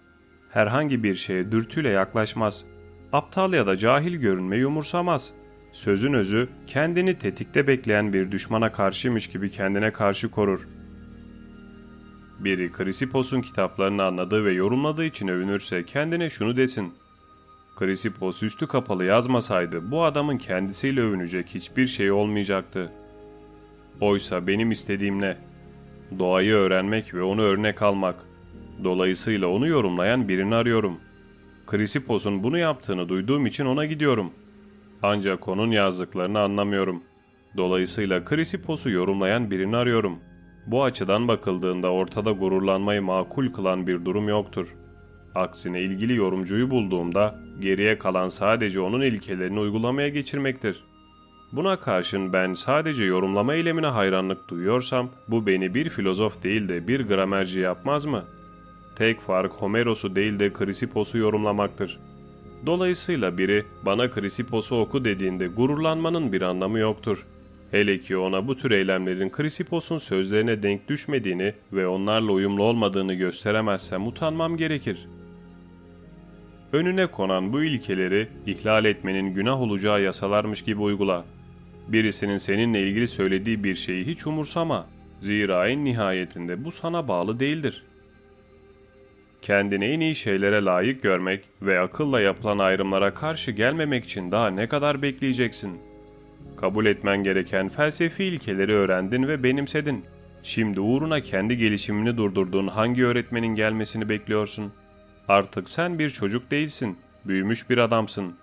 Herhangi bir şeye dürtüyle yaklaşmaz. Aptal ya da cahil görünmeyi umursamaz.'' Sözün özü kendini tetikte bekleyen bir düşmana karşıymış gibi kendine karşı korur. Biri Krisipos'un kitaplarını anladığı ve yorumladığı için övünürse kendine şunu desin. Krisipos üstü kapalı yazmasaydı bu adamın kendisiyle övünecek hiçbir şey olmayacaktı. Oysa benim istediğim ne? Doğayı öğrenmek ve onu örnek almak. Dolayısıyla onu yorumlayan birini arıyorum. Krisipos'un bunu yaptığını duyduğum için ona gidiyorum. Ancak onun yazdıklarını anlamıyorum. Dolayısıyla Krisipos'u yorumlayan birini arıyorum. Bu açıdan bakıldığında ortada gururlanmayı makul kılan bir durum yoktur. Aksine ilgili yorumcuyu bulduğumda geriye kalan sadece onun ilkelerini uygulamaya geçirmektir. Buna karşın ben sadece yorumlama eylemine hayranlık duyuyorsam bu beni bir filozof değil de bir gramerci yapmaz mı? Tek fark Homeros'u değil de Krisipos'u yorumlamaktır. Dolayısıyla biri bana Krisipos'u oku dediğinde gururlanmanın bir anlamı yoktur. Hele ki ona bu tür eylemlerin Krisipos'un sözlerine denk düşmediğini ve onlarla uyumlu olmadığını gösteremezsem utanmam gerekir. Önüne konan bu ilkeleri ihlal etmenin günah olacağı yasalarmış gibi uygula. Birisinin seninle ilgili söylediği bir şeyi hiç umursama. Zira en nihayetinde bu sana bağlı değildir. Kendini en iyi şeylere layık görmek ve akılla yapılan ayrımlara karşı gelmemek için daha ne kadar bekleyeceksin? Kabul etmen gereken felsefi ilkeleri öğrendin ve benimsedin. Şimdi uğruna kendi gelişimini durdurduğun hangi öğretmenin gelmesini bekliyorsun? Artık sen bir çocuk değilsin, büyümüş bir adamsın.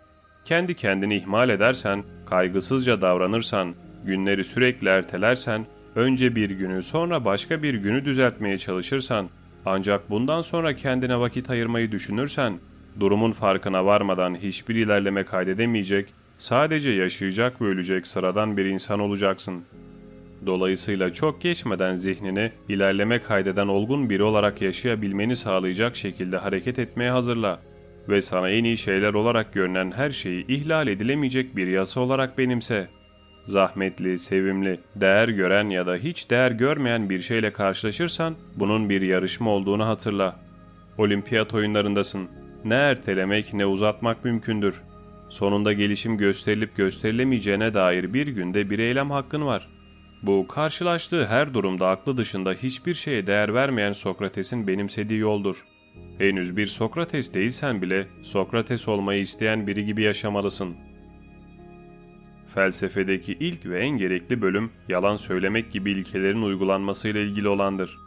Kendi kendini ihmal edersen, kaygısızca davranırsan, günleri sürekli ertelersen, önce bir günü sonra başka bir günü düzeltmeye çalışırsan, ancak bundan sonra kendine vakit ayırmayı düşünürsen, durumun farkına varmadan hiçbir ilerleme kaydedemeyecek, sadece yaşayacak ve ölecek sıradan bir insan olacaksın. Dolayısıyla çok geçmeden zihnini ilerleme kaydeden olgun biri olarak yaşayabilmeni sağlayacak şekilde hareket etmeye hazırla ve sana en iyi şeyler olarak görünen her şeyi ihlal edilemeyecek bir yasa olarak benimse. Zahmetli, sevimli, değer gören ya da hiç değer görmeyen bir şeyle karşılaşırsan bunun bir yarışma olduğunu hatırla. Olimpiyat oyunlarındasın. Ne ertelemek ne uzatmak mümkündür. Sonunda gelişim gösterilip gösterilemeyeceğine dair bir günde bir eylem hakkın var. Bu karşılaştığı her durumda aklı dışında hiçbir şeye değer vermeyen Sokrates'in benimsediği yoldur. Henüz bir Sokrates değilsen bile Sokrates olmayı isteyen biri gibi yaşamalısın. Felsefedeki ilk ve en gerekli bölüm yalan söylemek gibi ilkelerin uygulanmasıyla ilgili olandır.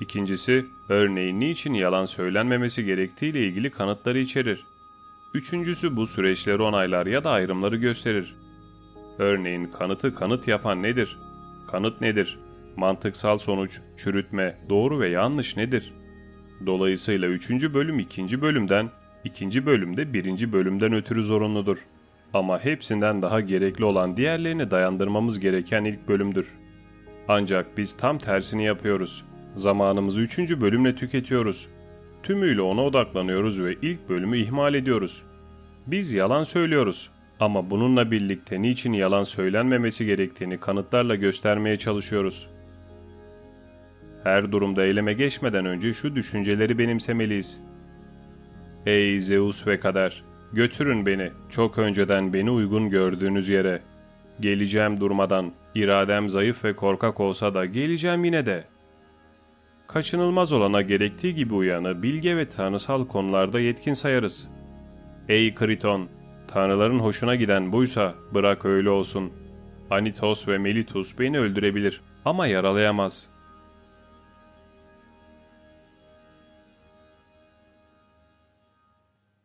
İkincisi, örneğin niçin yalan söylenmemesi gerektiğiyle ilgili kanıtları içerir. Üçüncüsü bu süreçleri onaylar ya da ayrımları gösterir. Örneğin kanıtı kanıt yapan nedir? Kanıt nedir? Mantıksal sonuç, çürütme, doğru ve yanlış nedir? Dolayısıyla üçüncü bölüm ikinci bölümden, ikinci bölümde birinci bölümden ötürü zorunludur. Ama hepsinden daha gerekli olan diğerlerini dayandırmamız gereken ilk bölümdür. Ancak biz tam tersini yapıyoruz. Zamanımızı üçüncü bölümle tüketiyoruz. Tümüyle ona odaklanıyoruz ve ilk bölümü ihmal ediyoruz. Biz yalan söylüyoruz ama bununla birlikte niçin yalan söylenmemesi gerektiğini kanıtlarla göstermeye çalışıyoruz. Her durumda eyleme geçmeden önce şu düşünceleri benimsemeliyiz. Ey Zeus ve Kader! Götürün beni, çok önceden beni uygun gördüğünüz yere. Geleceğim durmadan, iradem zayıf ve korkak olsa da geleceğim yine de. Kaçınılmaz olana gerektiği gibi uyanı bilge ve tanrısal konularda yetkin sayarız. Ey Kriton! Tanrıların hoşuna giden buysa bırak öyle olsun. Anitos ve Melitus beni öldürebilir ama yaralayamaz.